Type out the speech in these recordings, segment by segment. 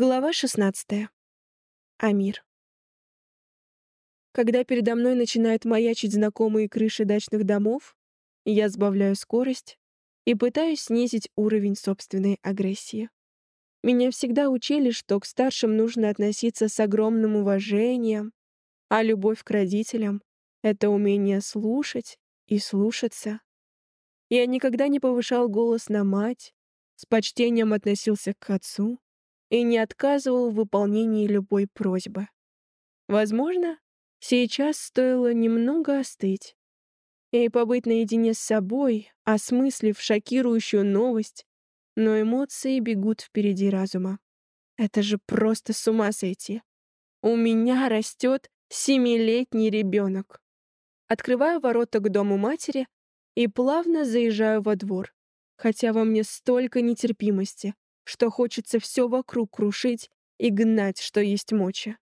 Глава 16. Амир. Когда передо мной начинают маячить знакомые крыши дачных домов, я сбавляю скорость и пытаюсь снизить уровень собственной агрессии. Меня всегда учили, что к старшим нужно относиться с огромным уважением, а любовь к родителям — это умение слушать и слушаться. Я никогда не повышал голос на мать, с почтением относился к отцу, и не отказывал в выполнении любой просьбы. Возможно, сейчас стоило немного остыть и побыть наедине с собой, осмыслив шокирующую новость, но эмоции бегут впереди разума. Это же просто с ума сойти. У меня растет семилетний ребенок. Открываю ворота к дому матери и плавно заезжаю во двор, хотя во мне столько нетерпимости, что хочется все вокруг крушить и гнать, что есть мочи.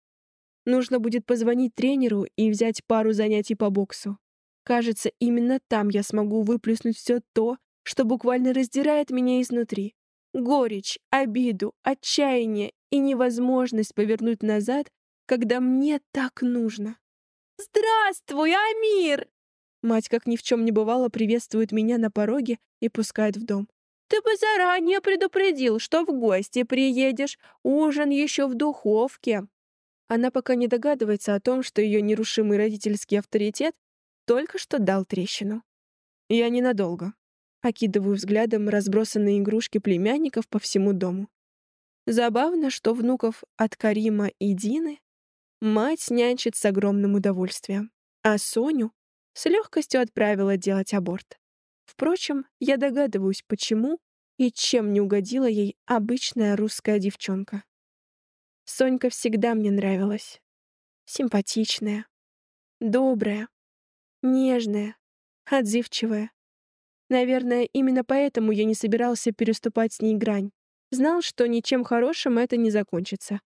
Нужно будет позвонить тренеру и взять пару занятий по боксу. Кажется, именно там я смогу выплеснуть все то, что буквально раздирает меня изнутри. Горечь, обиду, отчаяние и невозможность повернуть назад, когда мне так нужно. «Здравствуй, Амир!» Мать, как ни в чем не бывало, приветствует меня на пороге и пускает в дом. Ты бы заранее предупредил, что в гости приедешь. Ужин еще в духовке. Она пока не догадывается о том, что ее нерушимый родительский авторитет только что дал трещину. Я ненадолго. Окидываю взглядом разбросанные игрушки племянников по всему дому. Забавно, что внуков от Карима и Дины мать нянчит с огромным удовольствием, а Соню с легкостью отправила делать аборт. Впрочем, я догадываюсь, почему и чем не угодила ей обычная русская девчонка. Сонька всегда мне нравилась. Симпатичная, добрая, нежная, отзывчивая. Наверное, именно поэтому я не собирался переступать с ней грань. Знал, что ничем хорошим это не закончится.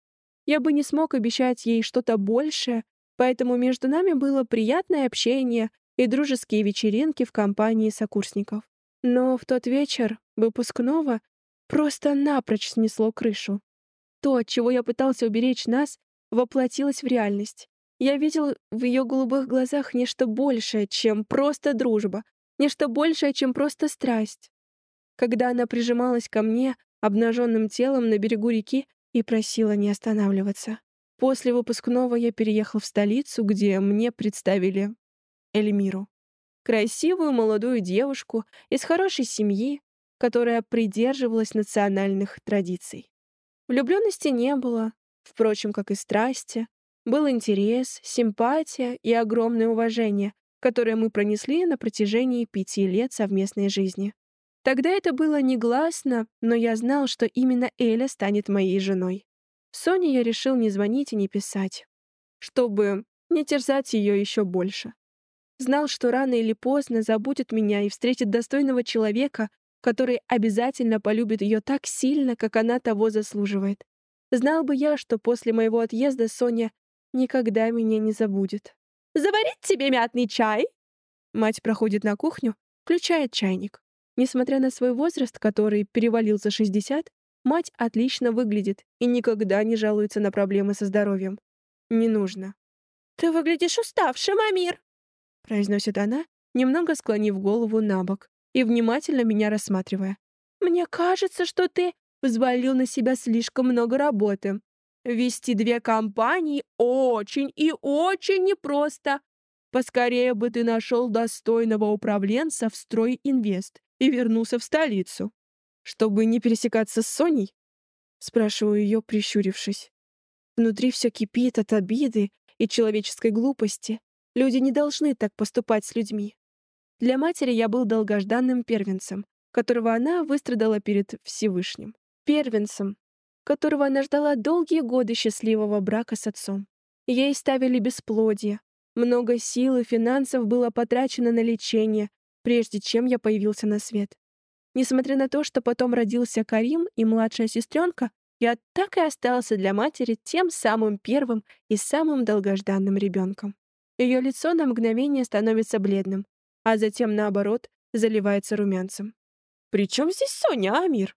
Я бы не смог обещать ей что-то большее, поэтому между нами было приятное общение и дружеские вечеринки в компании сокурсников. Но в тот вечер выпускного просто напрочь снесло крышу. То, от чего я пытался уберечь нас, воплотилось в реальность. Я видел в ее голубых глазах нечто большее, чем просто дружба, нечто большее, чем просто страсть. Когда она прижималась ко мне обнаженным телом на берегу реки и просила не останавливаться. После выпускного я переехал в столицу, где мне представили Эльмиру. Красивую молодую девушку из хорошей семьи, которая придерживалась национальных традиций. Влюбленности не было, впрочем, как и страсти. Был интерес, симпатия и огромное уважение, которое мы пронесли на протяжении пяти лет совместной жизни. Тогда это было негласно, но я знал, что именно Эля станет моей женой. Соне я решил не звонить и не писать, чтобы не терзать ее еще больше. Знал, что рано или поздно забудет меня и встретит достойного человека, который обязательно полюбит ее так сильно, как она того заслуживает. Знал бы я, что после моего отъезда Соня никогда меня не забудет. «Заварить тебе мятный чай?» Мать проходит на кухню, включает чайник. Несмотря на свой возраст, который перевалил за 60, мать отлично выглядит и никогда не жалуется на проблемы со здоровьем. Не нужно. «Ты выглядишь уставшим, Амир!» — произносит она, немного склонив голову на бок и внимательно меня рассматривая. «Мне кажется, что ты взвалил на себя слишком много работы. Вести две компании очень и очень непросто. Поскорее бы ты нашел достойного управленца в Стройинвест и вернулся в столицу. Чтобы не пересекаться с Соней?» Спрашиваю ее, прищурившись. Внутри все кипит от обиды и человеческой глупости, Люди не должны так поступать с людьми. Для матери я был долгожданным первенцем, которого она выстрадала перед Всевышним. Первенцем, которого она ждала долгие годы счастливого брака с отцом. Ей ставили бесплодие. Много сил и финансов было потрачено на лечение, прежде чем я появился на свет. Несмотря на то, что потом родился Карим и младшая сестренка, я так и остался для матери тем самым первым и самым долгожданным ребенком. Ее лицо на мгновение становится бледным, а затем, наоборот, заливается румянцем. «При чем здесь Соня, Амир?»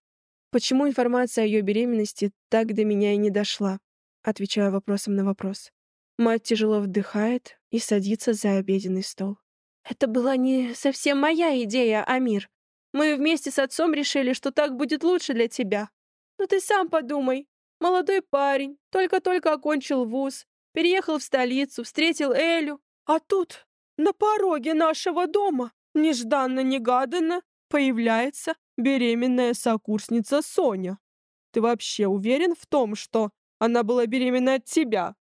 Почему информация о ее беременности так до меня и не дошла? Отвечаю вопросом на вопрос. Мать тяжело вдыхает и садится за обеденный стол. Это была не совсем моя идея, Амир. Мы вместе с отцом решили, что так будет лучше для тебя. Но ты сам подумай. Молодой парень, только-только окончил вуз, переехал в столицу, встретил Элю. А тут, на пороге нашего дома, нежданно-негаданно, появляется беременная сокурсница Соня. Ты вообще уверен в том, что она была беременна от тебя?»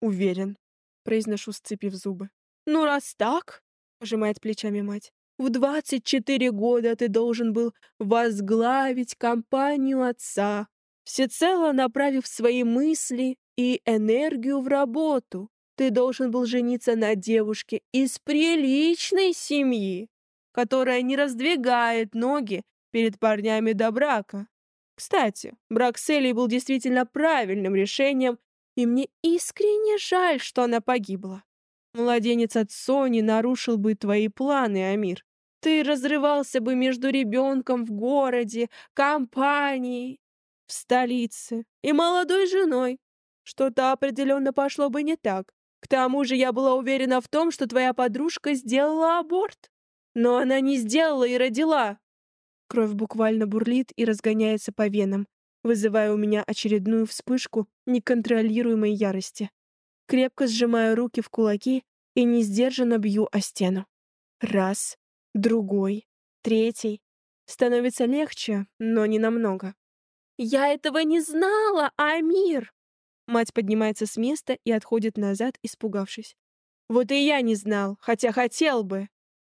«Уверен», — произношу, сцепив зубы. «Ну, раз так», — пожимает плечами мать, «в 24 года ты должен был возглавить компанию отца, всецело направив свои мысли и энергию в работу. Ты должен был жениться на девушке из приличной семьи, которая не раздвигает ноги перед парнями до брака. Кстати, брак с Элей был действительно правильным решением, и мне искренне жаль, что она погибла. Младенец от Сони нарушил бы твои планы, Амир. Ты разрывался бы между ребенком в городе, компанией, в столице и молодой женой. Что-то определенно пошло бы не так. К тому же я была уверена в том, что твоя подружка сделала аборт. Но она не сделала и родила. Кровь буквально бурлит и разгоняется по венам, вызывая у меня очередную вспышку неконтролируемой ярости. Крепко сжимаю руки в кулаки и несдержанно бью о стену. Раз, другой, третий. Становится легче, но не намного. «Я этого не знала, Амир!» Мать поднимается с места и отходит назад, испугавшись. «Вот и я не знал, хотя хотел бы!»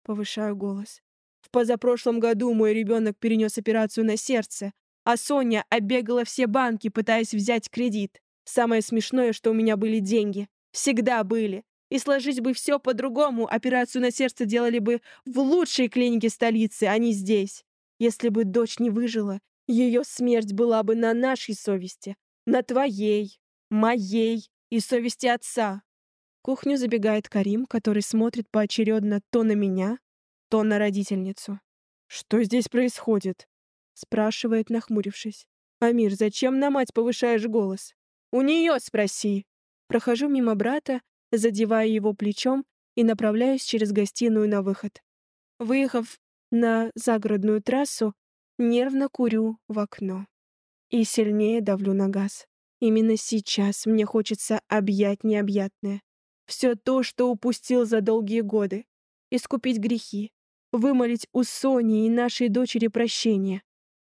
Повышаю голос. В позапрошлом году мой ребенок перенес операцию на сердце, а Соня оббегала все банки, пытаясь взять кредит. Самое смешное, что у меня были деньги. Всегда были. И сложить бы все по-другому, операцию на сердце делали бы в лучшей клинике столицы, а не здесь. Если бы дочь не выжила, ее смерть была бы на нашей совести, на твоей, моей и совести отца. Кухню забегает Карим, который смотрит поочередно то на меня, то на родительницу. «Что здесь происходит?» — спрашивает, нахмурившись. «Амир, зачем на мать повышаешь голос?» «У нее спроси!» Прохожу мимо брата, задевая его плечом и направляюсь через гостиную на выход. Выехав на загородную трассу, нервно курю в окно и сильнее давлю на газ. Именно сейчас мне хочется объять необъятное. Все то, что упустил за долгие годы. Искупить грехи, вымолить у Сони и нашей дочери прощение.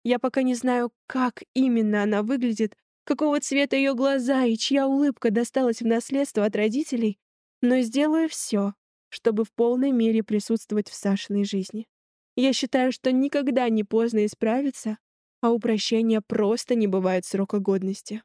Я пока не знаю, как именно она выглядит, какого цвета ее глаза и чья улыбка досталась в наследство от родителей, но сделаю все, чтобы в полной мере присутствовать в Сашиной жизни. Я считаю, что никогда не поздно исправиться, а у прощения просто не бывает срока годности.